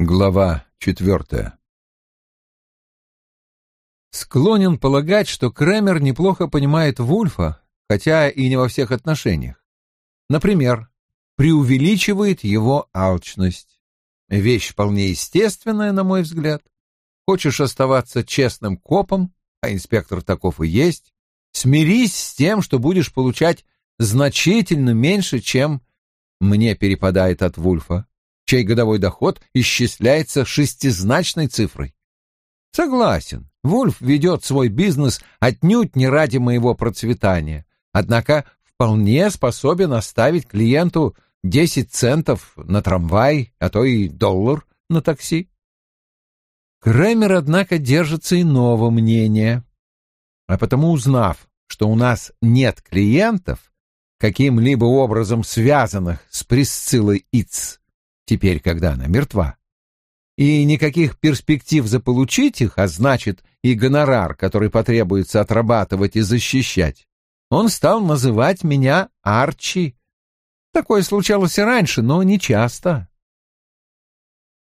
Глава четвертая Склонен полагать, что Кремер неплохо понимает Вульфа, хотя и не во всех отношениях. Например, преувеличивает его алчность. Вещь вполне естественная, на мой взгляд. Хочешь оставаться честным копом, а инспектор таков и есть, смирись с тем, что будешь получать значительно меньше, чем мне перепадает от Вульфа чей годовой доход исчисляется шестизначной цифрой. Согласен, Вульф ведет свой бизнес отнюдь не ради моего процветания, однако вполне способен оставить клиенту 10 центов на трамвай, а то и доллар на такси. Кремер, однако, держится иного мнения. А потому, узнав, что у нас нет клиентов, каким-либо образом связанных с Присциллой Иц, теперь, когда она мертва. И никаких перспектив заполучить их, а значит и гонорар, который потребуется отрабатывать и защищать, он стал называть меня Арчи. Такое случалось и раньше, но не часто.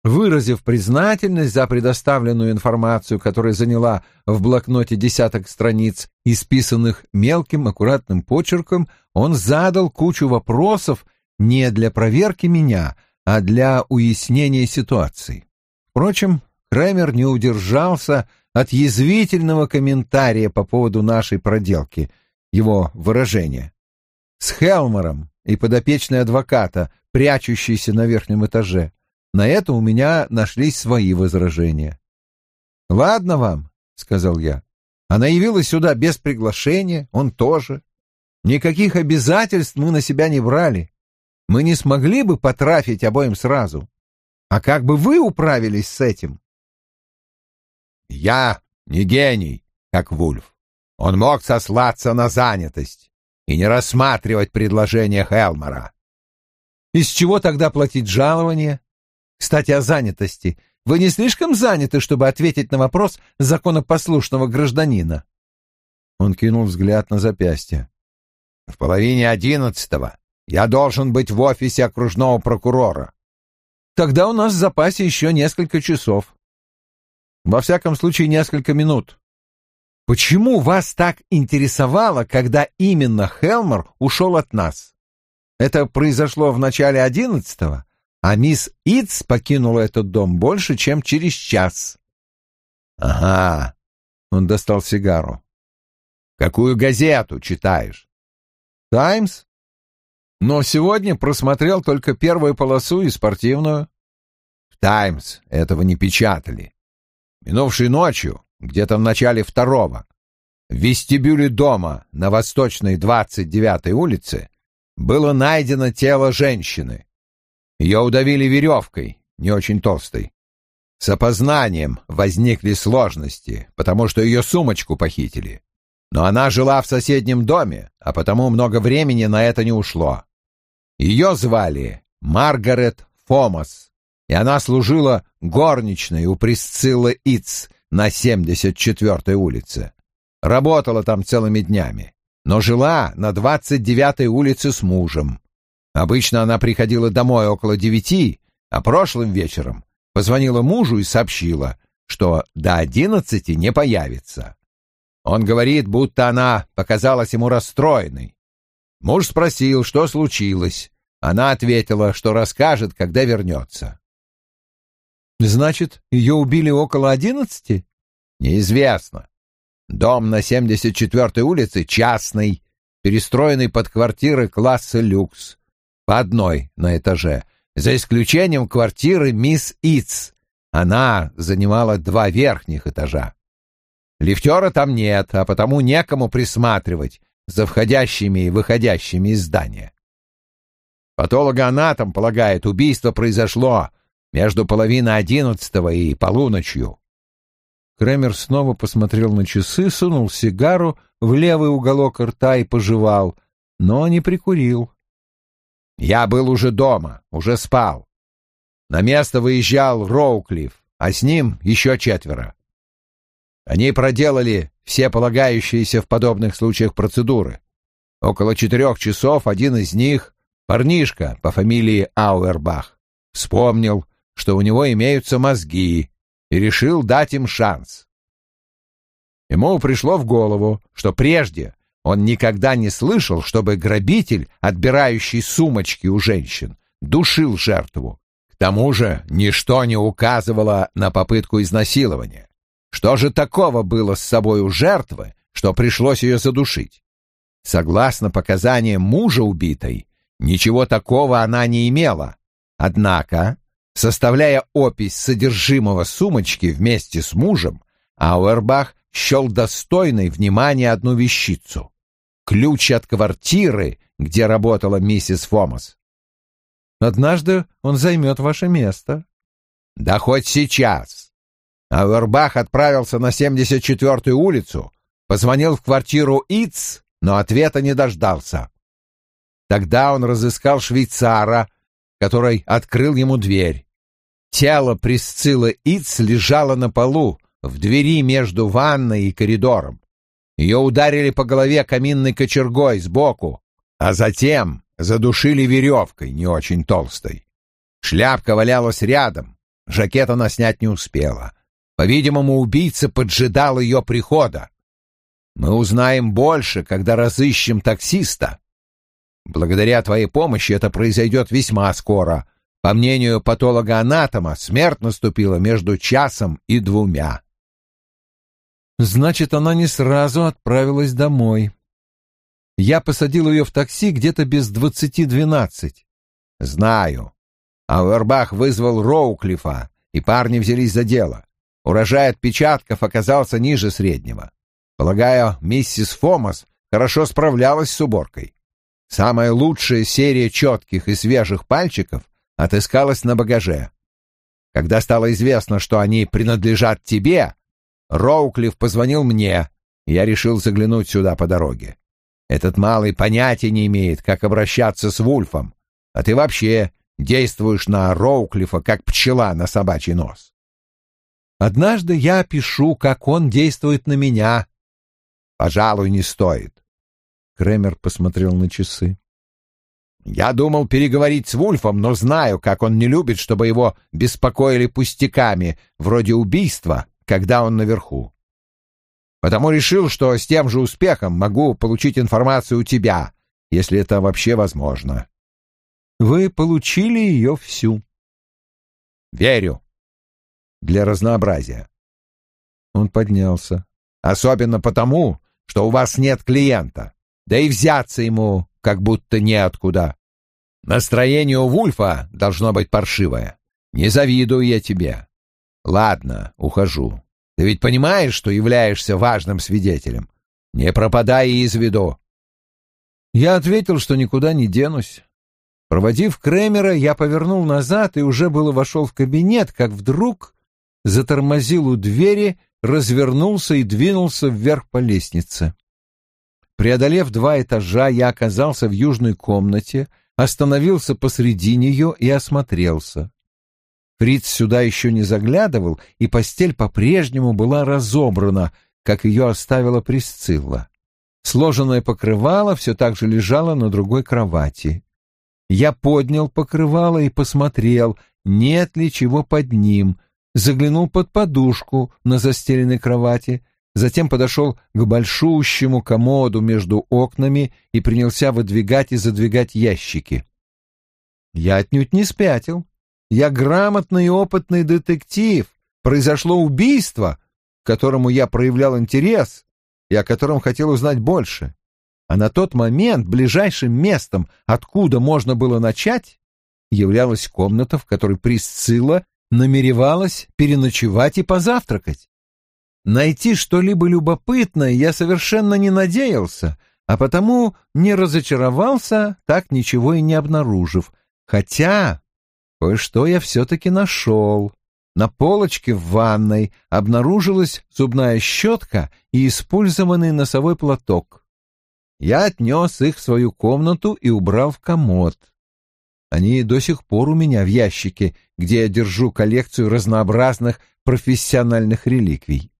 Выразив признательность за предоставленную информацию, которая заняла в блокноте десяток страниц, исписанных мелким аккуратным почерком, он задал кучу вопросов не для проверки меня, а для уяснения ситуации. Впрочем, Кремер не удержался от язвительного комментария по поводу нашей проделки, его выражения. С Хелмером и подопечной адвоката, прячущейся на верхнем этаже, на это у меня нашлись свои возражения. «Ладно вам», — сказал я. «Она явилась сюда без приглашения, он тоже. Никаких обязательств мы на себя не брали мы не смогли бы потрафить обоим сразу. А как бы вы управились с этим? Я не гений, как Вульф. Он мог сослаться на занятость и не рассматривать предложение Хелмера. Из чего тогда платить жалование? Кстати, о занятости. Вы не слишком заняты, чтобы ответить на вопрос законопослушного гражданина? Он кинул взгляд на запястье. В половине одиннадцатого я должен быть в офисе окружного прокурора. Тогда у нас в запасе еще несколько часов. Во всяком случае, несколько минут. Почему вас так интересовало, когда именно Хелмер ушел от нас? Это произошло в начале одиннадцатого, а мисс Итс покинула этот дом больше, чем через час. Ага, он достал сигару. Какую газету читаешь? Таймс? но сегодня просмотрел только первую полосу и спортивную. В «Таймс» этого не печатали. Минувшей ночью, где-то в начале второго, в вестибюле дома на восточной 29-й улице было найдено тело женщины. Ее удавили веревкой, не очень толстой. С опознанием возникли сложности, потому что ее сумочку похитили. Но она жила в соседнем доме, а потому много времени на это не ушло. Ее звали Маргарет Фомас, и она служила горничной у Присциллы Иц на 74-й улице. Работала там целыми днями, но жила на 29-й улице с мужем. Обычно она приходила домой около девяти, а прошлым вечером позвонила мужу и сообщила, что до одиннадцати не появится. Он говорит, будто она показалась ему расстроенной. Муж спросил, что случилось. Она ответила, что расскажет, когда вернется. «Значит, ее убили около одиннадцати?» «Неизвестно. Дом на 74-й улице частный, перестроенный под квартиры класса люкс, по одной на этаже, за исключением квартиры мисс Иц. Она занимала два верхних этажа. Лифтера там нет, а потому некому присматривать за входящими и выходящими из здания. Патологоанатом полагает, убийство произошло между половиной одиннадцатого и полуночью. Кремер снова посмотрел на часы, сунул сигару в левый уголок рта и пожевал, но не прикурил. «Я был уже дома, уже спал. На место выезжал Роуклифф, а с ним еще четверо. Они проделали все полагающиеся в подобных случаях процедуры. Около четырех часов один из них, парнишка по фамилии Ауэрбах, вспомнил, что у него имеются мозги, и решил дать им шанс. Ему пришло в голову, что прежде он никогда не слышал, чтобы грабитель, отбирающий сумочки у женщин, душил жертву. К тому же ничто не указывало на попытку изнасилования. Что же такого было с собой у жертвы, что пришлось ее задушить? Согласно показаниям мужа убитой, ничего такого она не имела. Однако, составляя опись содержимого сумочки вместе с мужем, Ауэрбах счел достойной внимания одну вещицу — ключ от квартиры, где работала миссис Фомас. «Однажды он займет ваше место». «Да хоть сейчас!» Ауэрбах отправился на 74-ю улицу, позвонил в квартиру ИЦ, но ответа не дождался. Тогда он разыскал швейцара, который открыл ему дверь. Тело Присциллы Иц лежало на полу, в двери между ванной и коридором. Ее ударили по голове каминной кочергой сбоку, а затем задушили веревкой, не очень толстой. Шляпка валялась рядом, жакет она снять не успела. По-видимому, убийца поджидал ее прихода. Мы узнаем больше, когда разыщем таксиста. Благодаря твоей помощи это произойдет весьма скоро. По мнению патолога-анатома, смерть наступила между часом и двумя. Значит, она не сразу отправилась домой. Я посадил ее в такси где-то без двадцати двенадцать. Знаю. Ауэрбах вызвал Роуклифа, и парни взялись за дело. Урожай отпечатков оказался ниже среднего. Полагаю, миссис Фомас хорошо справлялась с уборкой. Самая лучшая серия четких и свежих пальчиков отыскалась на багаже. Когда стало известно, что они принадлежат тебе, Роуклифф позвонил мне, и я решил заглянуть сюда по дороге. Этот малый понятия не имеет, как обращаться с Вульфом, а ты вообще действуешь на Роуклифа, как пчела на собачий нос. Однажды я опишу, как он действует на меня. Пожалуй, не стоит. Кремер посмотрел на часы. Я думал переговорить с Вульфом, но знаю, как он не любит, чтобы его беспокоили пустяками, вроде убийства, когда он наверху. Потому решил, что с тем же успехом могу получить информацию у тебя, если это вообще возможно. Вы получили ее всю. Верю для разнообразия. Он поднялся. «Особенно потому, что у вас нет клиента, да и взяться ему как будто неоткуда. Настроение у Вульфа должно быть паршивое. Не завидую я тебе. Ладно, ухожу. Ты ведь понимаешь, что являешься важным свидетелем? Не пропадай из виду». Я ответил, что никуда не денусь. Проводив Кремера, я повернул назад и уже было вошел в кабинет, как вдруг затормозил у двери, развернулся и двинулся вверх по лестнице. Преодолев два этажа, я оказался в южной комнате, остановился посреди нее и осмотрелся. Фриц сюда еще не заглядывал, и постель по-прежнему была разобрана, как ее оставила Присцилла. Сложенное покрывало все так же лежало на другой кровати. Я поднял покрывало и посмотрел, нет ли чего под ним, заглянул под подушку на застеленной кровати, затем подошел к большущему комоду между окнами и принялся выдвигать и задвигать ящики. Я отнюдь не спятил. Я грамотный и опытный детектив. Произошло убийство, к которому я проявлял интерес и о котором хотел узнать больше. А на тот момент ближайшим местом, откуда можно было начать, являлась комната, в которой Присцилла намеревалась переночевать и позавтракать. Найти что-либо любопытное я совершенно не надеялся, а потому не разочаровался, так ничего и не обнаружив. Хотя кое-что я все-таки нашел. На полочке в ванной обнаружилась зубная щетка и использованный носовой платок. Я отнес их в свою комнату и убрал в комод. Они до сих пор у меня в ящике, где я держу коллекцию разнообразных профессиональных реликвий.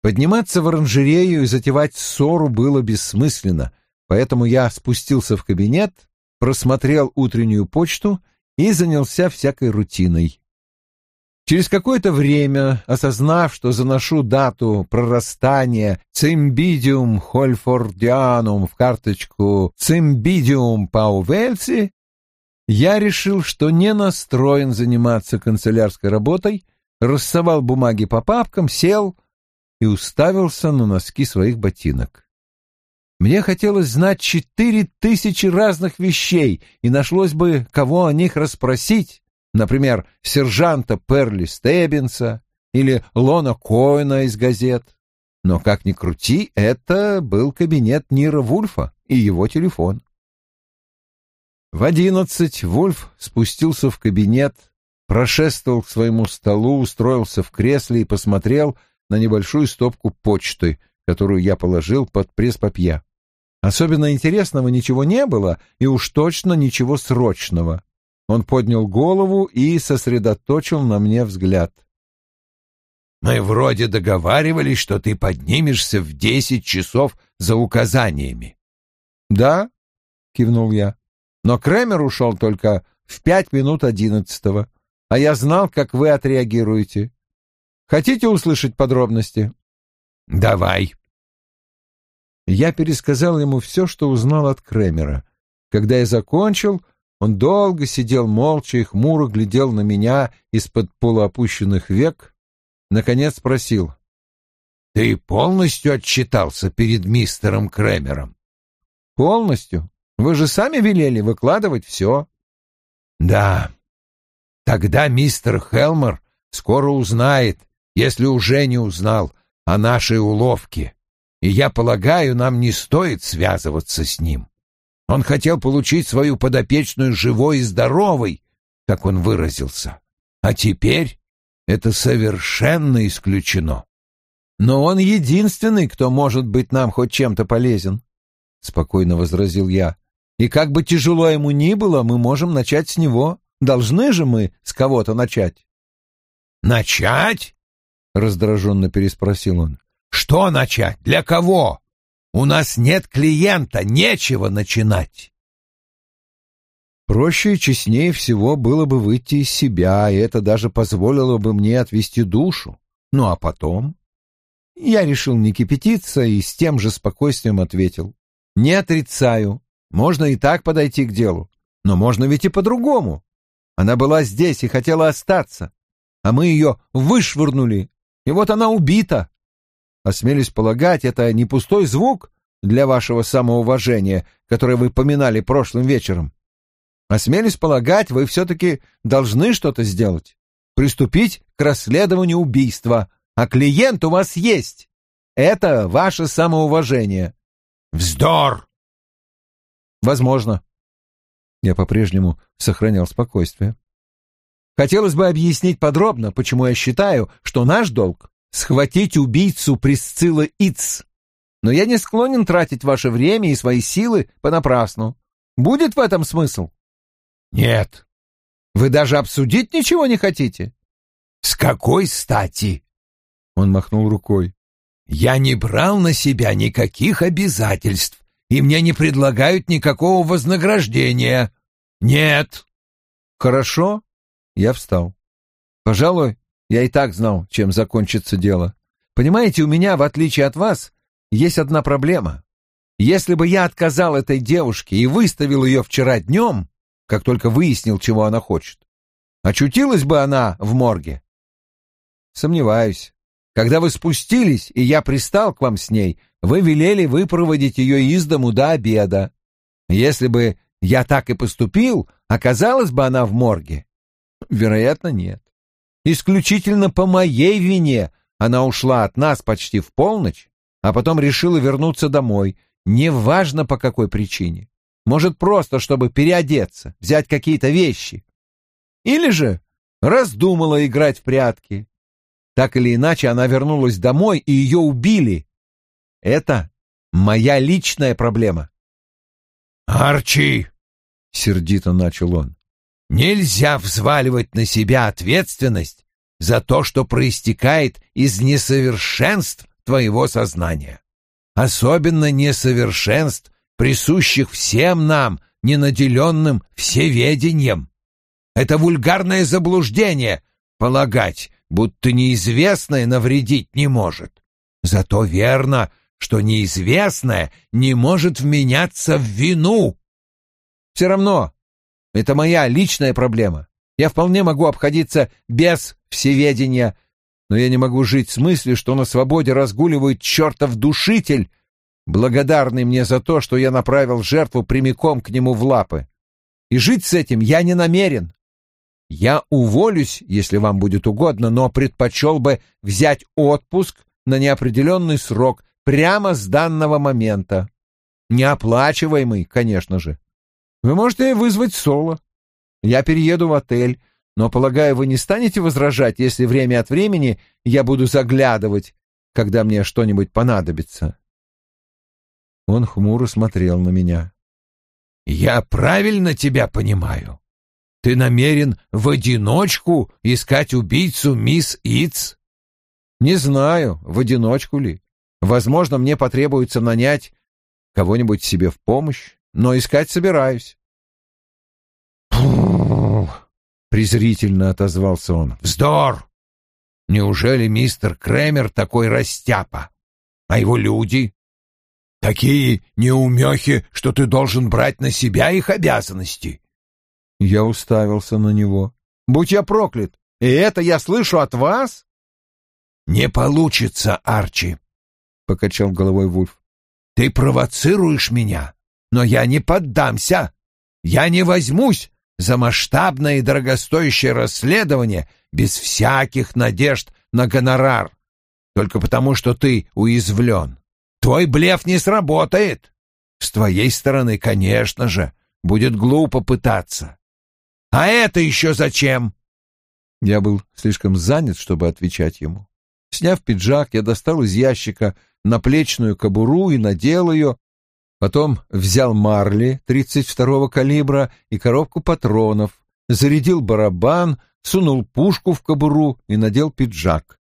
Подниматься в оранжерею и затевать ссору было бессмысленно, поэтому я спустился в кабинет, просмотрел утреннюю почту и занялся всякой рутиной. Через какое-то время, осознав, что заношу дату прорастания цимбидиум хольфордианум в карточку цимбидиум паувельци, я решил, что не настроен заниматься канцелярской работой, рассовал бумаги по папкам, сел и уставился на носки своих ботинок. Мне хотелось знать четыре тысячи разных вещей, и нашлось бы, кого о них расспросить, например, сержанта Перли Стеббинса или Лона Коэна из газет. Но, как ни крути, это был кабинет Нира Вульфа и его телефон. В одиннадцать Вольф спустился в кабинет, прошествовал к своему столу, устроился в кресле и посмотрел на небольшую стопку почты, которую я положил под пресс-папье. Особенно интересного ничего не было, и уж точно ничего срочного. Он поднял голову и сосредоточил на мне взгляд. «Мы вроде договаривались, что ты поднимешься в десять часов за указаниями». «Да», — кивнул я. Но Кремер ушел только в пять минут одиннадцатого, а я знал, как вы отреагируете. Хотите услышать подробности? Давай. Я пересказал ему все, что узнал от Кремера. Когда я закончил, он долго сидел молча и хмуро глядел на меня из-под полуопущенных век. Наконец спросил. — Ты полностью отчитался перед мистером Кремером? — Полностью. Вы же сами велели выкладывать все. Да. Тогда мистер Хелмер скоро узнает, если уже не узнал, о нашей уловке. И я полагаю, нам не стоит связываться с ним. Он хотел получить свою подопечную живой и здоровой, как он выразился. А теперь это совершенно исключено. Но он единственный, кто может быть нам хоть чем-то полезен, — спокойно возразил я. И как бы тяжело ему ни было, мы можем начать с него. Должны же мы с кого-то начать. «Начать?» — раздраженно переспросил он. «Что начать? Для кого? У нас нет клиента, нечего начинать!» Проще и честнее всего было бы выйти из себя, и это даже позволило бы мне отвести душу. Ну а потом... Я решил не кипятиться и с тем же спокойствием ответил. «Не отрицаю. Можно и так подойти к делу, но можно ведь и по-другому. Она была здесь и хотела остаться, а мы ее вышвырнули, и вот она убита. Осмелюсь полагать, это не пустой звук для вашего самоуважения, которое вы поминали прошлым вечером. Осмелюсь полагать, вы все-таки должны что-то сделать, приступить к расследованию убийства, а клиент у вас есть. Это ваше самоуважение. Вздор! Возможно. Я по-прежнему сохранял спокойствие. Хотелось бы объяснить подробно, почему я считаю, что наш долг — схватить убийцу Присцилла Иц. Но я не склонен тратить ваше время и свои силы понапрасну. Будет в этом смысл? Нет. Вы даже обсудить ничего не хотите? С какой стати? Он махнул рукой. Я не брал на себя никаких обязательств и мне не предлагают никакого вознаграждения. Нет. Хорошо. Я встал. Пожалуй, я и так знал, чем закончится дело. Понимаете, у меня, в отличие от вас, есть одна проблема. Если бы я отказал этой девушке и выставил ее вчера днем, как только выяснил, чего она хочет, очутилась бы она в морге? Сомневаюсь. Когда вы спустились, и я пристал к вам с ней, вы велели выпроводить ее из дому до обеда. Если бы я так и поступил, оказалась бы она в морге? Вероятно, нет. Исключительно по моей вине она ушла от нас почти в полночь, а потом решила вернуться домой, неважно по какой причине. Может, просто, чтобы переодеться, взять какие-то вещи. Или же раздумала играть в прятки, так или иначе, она вернулась домой, и ее убили. Это моя личная проблема. «Арчи!» — сердито начал он. «Нельзя взваливать на себя ответственность за то, что проистекает из несовершенств твоего сознания. Особенно несовершенств, присущих всем нам, ненаделенным всеведением. Это вульгарное заблуждение — полагать, будто неизвестное навредить не может. Зато верно, что неизвестное не может вменяться в вину. Все равно, это моя личная проблема. Я вполне могу обходиться без всеведения, но я не могу жить с мыслью, что на свободе разгуливает чертов душитель, благодарный мне за то, что я направил жертву прямиком к нему в лапы. И жить с этим я не намерен. Я уволюсь, если вам будет угодно, но предпочел бы взять отпуск на неопределенный срок прямо с данного момента. Неоплачиваемый, конечно же. Вы можете вызвать Соло. Я перееду в отель, но, полагаю, вы не станете возражать, если время от времени я буду заглядывать, когда мне что-нибудь понадобится. Он хмуро смотрел на меня. «Я правильно тебя понимаю?» Ты намерен в одиночку искать убийцу мисс Иц? Не знаю, в одиночку ли. Возможно, мне потребуется нанять кого-нибудь себе в помощь, но искать собираюсь. Пух, презрительно отозвался он. Вздор! Неужели мистер Кремер такой растяпа? А его люди? Такие неумехи, что ты должен брать на себя их обязанности. Я уставился на него. «Будь я проклят! И это я слышу от вас?» «Не получится, Арчи!» — покачал головой Вульф. «Ты провоцируешь меня, но я не поддамся! Я не возьмусь за масштабное и дорогостоящее расследование без всяких надежд на гонорар, только потому что ты уязвлен. Твой блеф не сработает. С твоей стороны, конечно же, будет глупо пытаться. «А это еще зачем?» Я был слишком занят, чтобы отвечать ему. Сняв пиджак, я достал из ящика наплечную кобуру и надел ее. Потом взял марли 32-го калибра и коробку патронов, зарядил барабан, сунул пушку в кобуру и надел пиджак.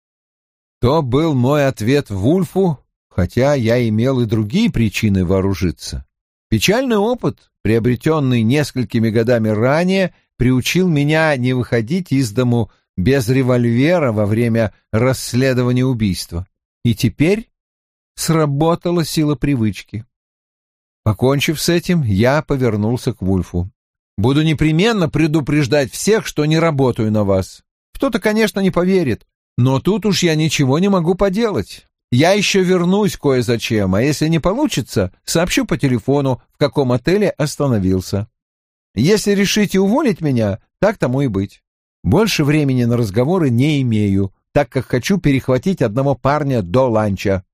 То был мой ответ Вульфу, хотя я имел и другие причины вооружиться. Печальный опыт, приобретенный несколькими годами ранее, приучил меня не выходить из дому без револьвера во время расследования убийства. И теперь сработала сила привычки. Покончив с этим, я повернулся к Вульфу. «Буду непременно предупреждать всех, что не работаю на вас. Кто-то, конечно, не поверит, но тут уж я ничего не могу поделать. Я еще вернусь кое-зачем, а если не получится, сообщу по телефону, в каком отеле остановился». Если решите уволить меня, так тому и быть. Больше времени на разговоры не имею, так как хочу перехватить одного парня до ланча».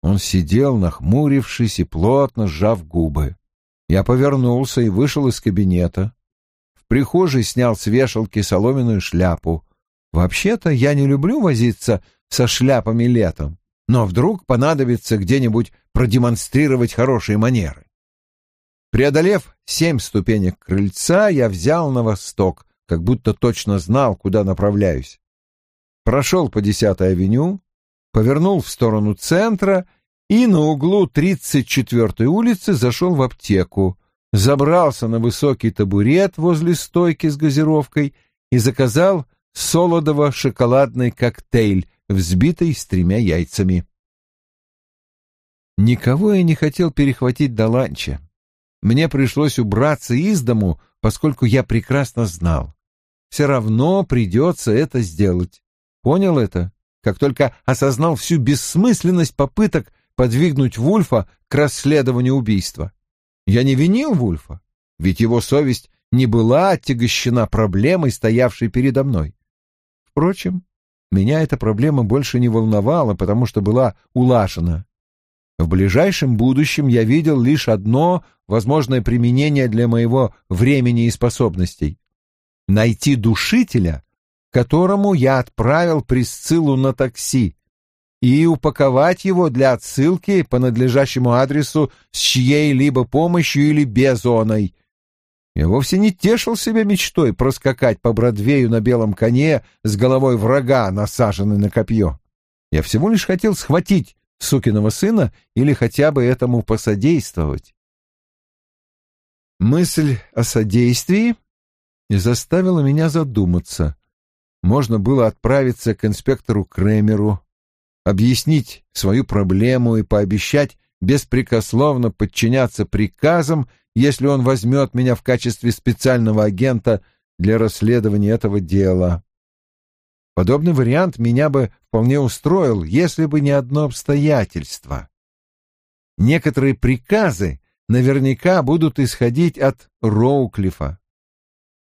Он сидел, нахмурившись и плотно сжав губы. Я повернулся и вышел из кабинета. В прихожей снял с вешалки соломенную шляпу. Вообще-то я не люблю возиться со шляпами летом, но вдруг понадобится где-нибудь продемонстрировать хорошие манеры. Преодолев семь ступенек крыльца, я взял на восток, как будто точно знал, куда направляюсь. Прошел по Десятой авеню, повернул в сторону центра и на углу 34-й улицы зашел в аптеку, забрался на высокий табурет возле стойки с газировкой и заказал солодово-шоколадный коктейль, взбитый с тремя яйцами. Никого я не хотел перехватить до ланча. Мне пришлось убраться из дому, поскольку я прекрасно знал. Все равно придется это сделать. Понял это, как только осознал всю бессмысленность попыток подвигнуть Вульфа к расследованию убийства. Я не винил Вульфа, ведь его совесть не была отягощена проблемой, стоявшей передо мной. Впрочем, меня эта проблема больше не волновала, потому что была улажена. В ближайшем будущем я видел лишь одно возможное применение для моего времени и способностей — найти душителя, которому я отправил присцилу на такси, и упаковать его для отсылки по надлежащему адресу с чьей-либо помощью или без оной. Я вовсе не тешил себя мечтой проскакать по Бродвею на белом коне с головой врага, насаженной на копье. Я всего лишь хотел схватить сукиного сына или хотя бы этому посодействовать. Мысль о содействии заставила меня задуматься. Можно было отправиться к инспектору Кремеру, объяснить свою проблему и пообещать беспрекословно подчиняться приказам, если он возьмет меня в качестве специального агента для расследования этого дела. Подобный вариант меня бы вполне устроил, если бы не одно обстоятельство. Некоторые приказы наверняка будут исходить от Роуклифа.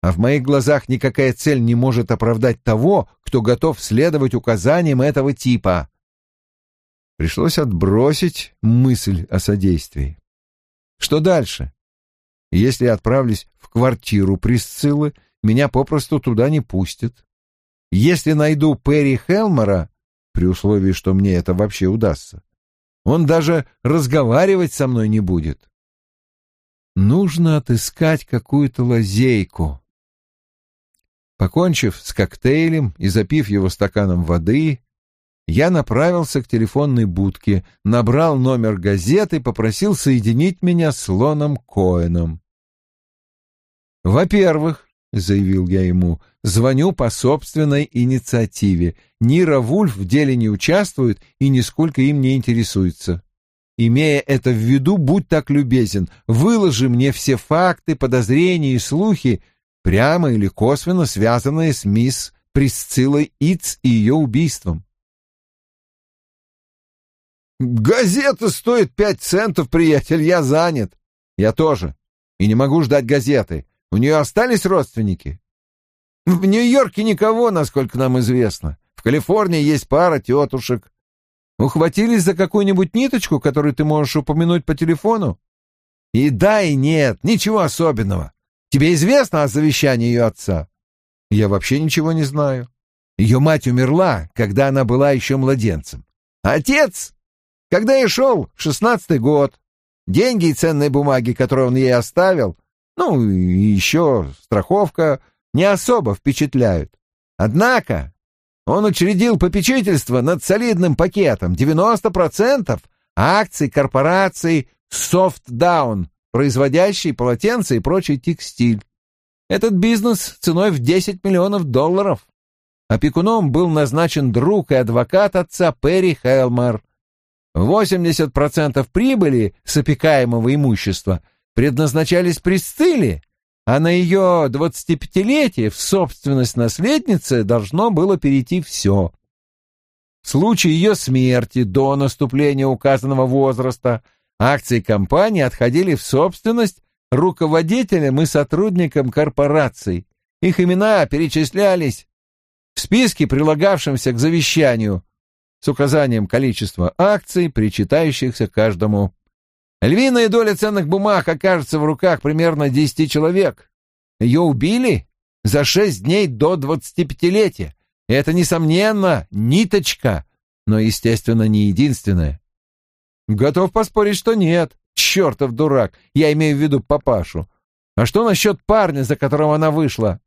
А в моих глазах никакая цель не может оправдать того, кто готов следовать указаниям этого типа. Пришлось отбросить мысль о содействии. Что дальше? Если я отправлюсь в квартиру Присциллы, меня попросту туда не пустят. Если найду Перри Хелмера, при условии, что мне это вообще удастся, он даже разговаривать со мной не будет. Нужно отыскать какую-то лазейку. Покончив с коктейлем и запив его стаканом воды, я направился к телефонной будке, набрал номер газеты и попросил соединить меня с Лоном Коэном. Во-первых, — заявил я ему. «Звоню по собственной инициативе. Нира Вульф в деле не участвует и нисколько им не интересуется. Имея это в виду, будь так любезен, выложи мне все факты, подозрения и слухи, прямо или косвенно связанные с мисс Присциллой Иц и ее убийством». «Газета стоит пять центов, приятель, я занят». «Я тоже. И не могу ждать газеты». У нее остались родственники? В Нью-Йорке никого, насколько нам известно. В Калифорнии есть пара тетушек. Ухватились за какую-нибудь ниточку, которую ты можешь упомянуть по телефону? И да, и нет, ничего особенного. Тебе известно о завещании ее отца? Я вообще ничего не знаю. Ее мать умерла, когда она была еще младенцем. Отец, когда я шел, шестнадцатый год. Деньги и ценные бумаги, которые он ей оставил, ну и еще страховка, не особо впечатляют. Однако он учредил попечительство над солидным пакетом 90% акций корпорации «Софтдаун», производящей полотенца и прочий текстиль. Этот бизнес ценой в 10 миллионов долларов. Опекуном был назначен друг и адвокат отца Перри Хелмар. 80% прибыли с опекаемого имущества предназначались пристыли, а на ее двадцатипятилетие в собственность наследницы должно было перейти все. В случае ее смерти до наступления указанного возраста акции компании отходили в собственность руководителям и сотрудникам корпораций. Их имена перечислялись в списке, прилагавшемся к завещанию, с указанием количества акций, причитающихся каждому Львиная доля ценных бумаг окажется в руках примерно десяти человек. Ее убили за шесть дней до двадцатипятилетия. Это, несомненно, ниточка, но, естественно, не единственная. Готов поспорить, что нет. Чертов дурак, я имею в виду папашу. А что насчет парня, за которого она вышла?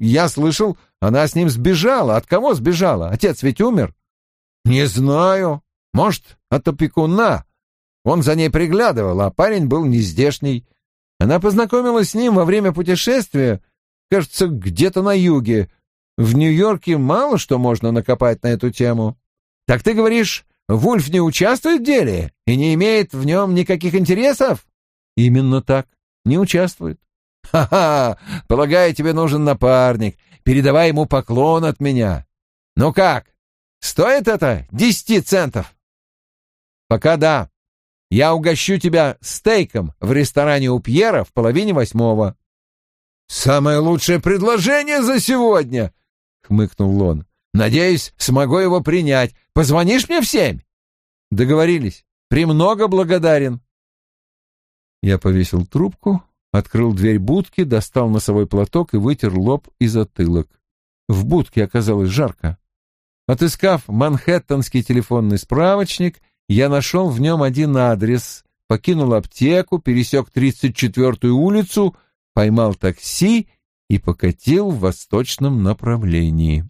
Я слышал, она с ним сбежала. От кого сбежала? Отец ведь умер. Не знаю. Может, от опекуна, он за ней приглядывал, а парень был нездешний. Она познакомилась с ним во время путешествия, кажется, где-то на юге. В Нью-Йорке мало что можно накопать на эту тему. Так ты говоришь, Вульф не участвует в деле и не имеет в нем никаких интересов? Именно так. Не участвует. Ха-ха! Полагаю, тебе нужен напарник. Передавай ему поклон от меня. Ну как? Стоит это десяти центов? Пока да. Я угощу тебя стейком в ресторане у Пьера в половине восьмого». «Самое лучшее предложение за сегодня!» — хмыкнул Лон. «Надеюсь, смогу его принять. Позвонишь мне в семь?» «Договорились. Премного благодарен». Я повесил трубку, открыл дверь будки, достал носовой платок и вытер лоб и затылок. В будке оказалось жарко. Отыскав манхэттенский телефонный справочник, я нашел в нем один адрес, покинул аптеку, пересек 34-ю улицу, поймал такси и покатил в восточном направлении.